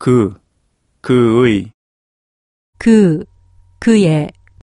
그, 그의, 그, 그의,